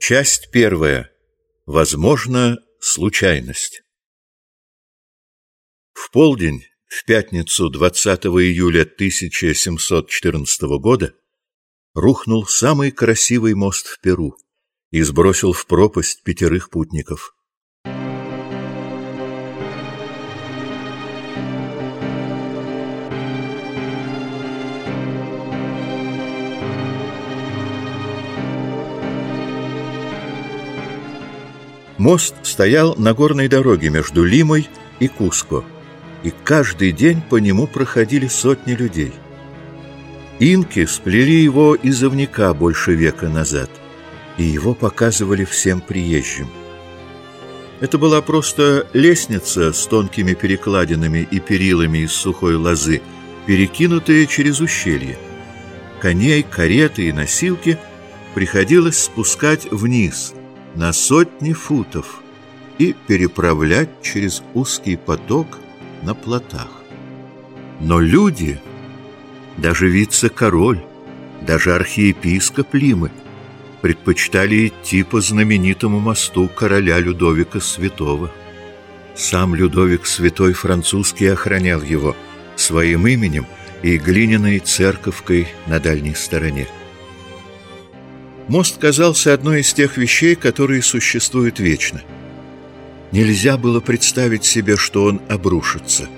Часть первая. Возможно, случайность. В полдень, в пятницу 20 июля 1714 года, рухнул самый красивый мост в Перу и сбросил в пропасть пятерых путников. Мост стоял на горной дороге между Лимой и Куско, и каждый день по нему проходили сотни людей. Инки сплели его из овняка больше века назад, и его показывали всем приезжим. Это была просто лестница с тонкими перекладинами и перилами из сухой лозы, перекинутая через ущелье. Коней, кареты и носилки приходилось спускать вниз – на сотни футов и переправлять через узкий поток на плотах. Но люди, даже вице-король, даже архиепископ Лимы, предпочитали идти по знаменитому мосту короля Людовика Святого. Сам Людовик Святой французский охранял его своим именем и глиняной церковкой на дальней стороне. Мост казался одной из тех вещей, которые существуют вечно. Нельзя было представить себе, что он обрушится.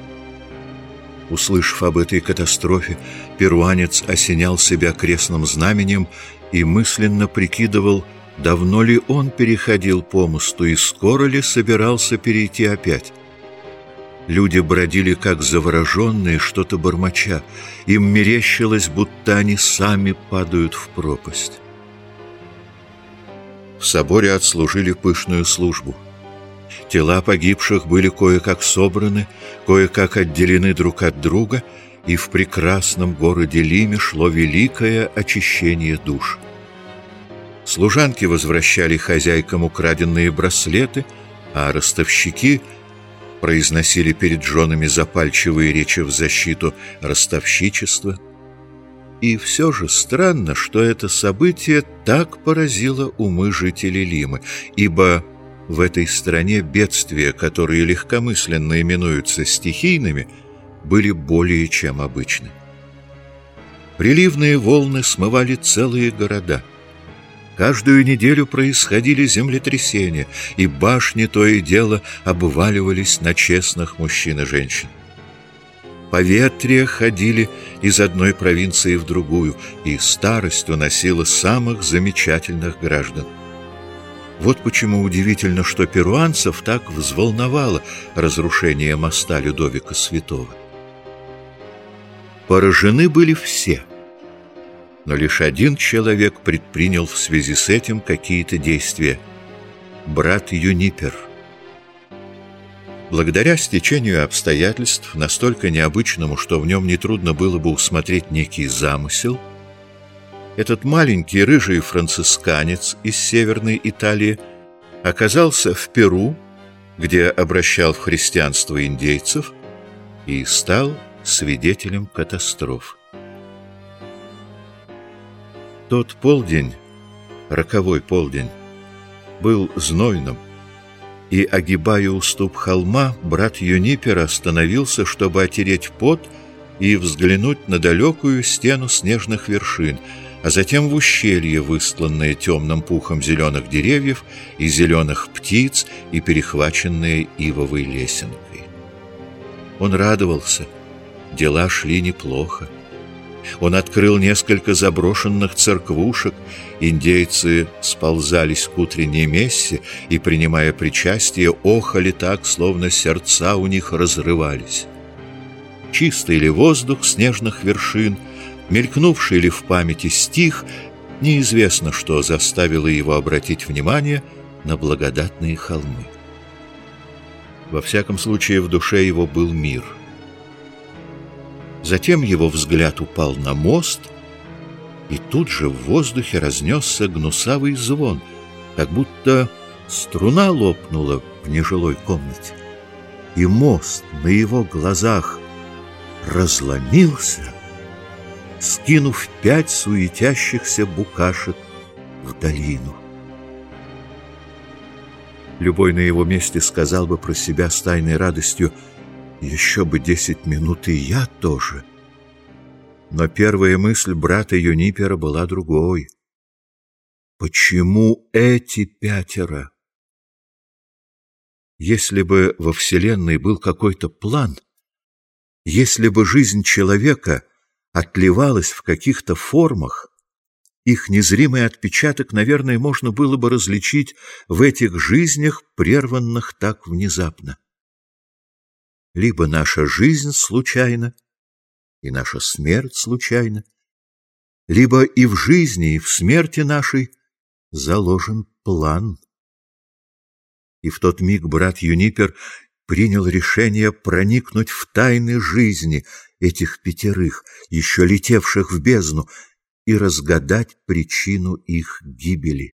Услышав об этой катастрофе, перуанец осенял себя крестным знаменем и мысленно прикидывал, давно ли он переходил по мосту и скоро ли собирался перейти опять. Люди бродили как завороженные, что-то бормоча. Им мерещилось, будто они сами падают в пропасть. В соборе отслужили пышную службу. Тела погибших были кое-как собраны, кое-как отделены друг от друга, и в прекрасном городе Лиме шло великое очищение душ. Служанки возвращали хозяйкам украденные браслеты, а ростовщики произносили перед женами запальчивые речи в защиту ростовщичества – и все же странно, что это событие так поразило умы жителей Лимы, ибо в этой стране бедствия, которые легкомысленно именуются стихийными, были более чем обычны. Приливные волны смывали целые города. Каждую неделю происходили землетрясения, и башни то и дело обваливались на честных мужчин и женщин. Поветрия ходили из одной провинции в другую, и старость уносила самых замечательных граждан. Вот почему удивительно, что перуанцев так взволновало разрушение моста Людовика Святого. Поражены были все, но лишь один человек предпринял в связи с этим какие-то действия — брат Юнипер — Благодаря стечению обстоятельств, настолько необычному, что в нем нетрудно было бы усмотреть некий замысел, этот маленький рыжий францисканец из Северной Италии оказался в Перу, где обращал в христианство индейцев и стал свидетелем катастроф. Тот полдень, роковой полдень, был знойным, и, огибая уступ холма, брат Юнипер остановился, чтобы отереть пот и взглянуть на далекую стену снежных вершин, а затем в ущелье, выстланное темным пухом зеленых деревьев и зеленых птиц и перехваченное ивовой лесенкой. Он радовался, дела шли неплохо. Он открыл несколько заброшенных церквушек, индейцы сползались к утренней мессе и, принимая причастие, охали так, словно сердца у них разрывались. Чистый ли воздух снежных вершин, мелькнувший ли в памяти стих, неизвестно, что заставило его обратить внимание на благодатные холмы. Во всяком случае, в душе его был мир — Затем его взгляд упал на мост, и тут же в воздухе разнесся гнусавый звон, как будто струна лопнула в нежилой комнате. И мост на его глазах разломился, скинув пять суетящихся букашек в долину. Любой на его месте сказал бы про себя с тайной радостью «Еще бы десять минут, и я тоже». Но первая мысль брата Юнипера была другой. Почему эти пятеро? Если бы во Вселенной был какой-то план, если бы жизнь человека отливалась в каких-то формах, их незримый отпечаток, наверное, можно было бы различить в этих жизнях, прерванных так внезапно. Либо наша жизнь случайна, и наша смерть случайна, либо и в жизни, и в смерти нашей заложен план. И в тот миг брат Юнипер принял решение проникнуть в тайны жизни этих пятерых, еще летевших в бездну, и разгадать причину их гибели.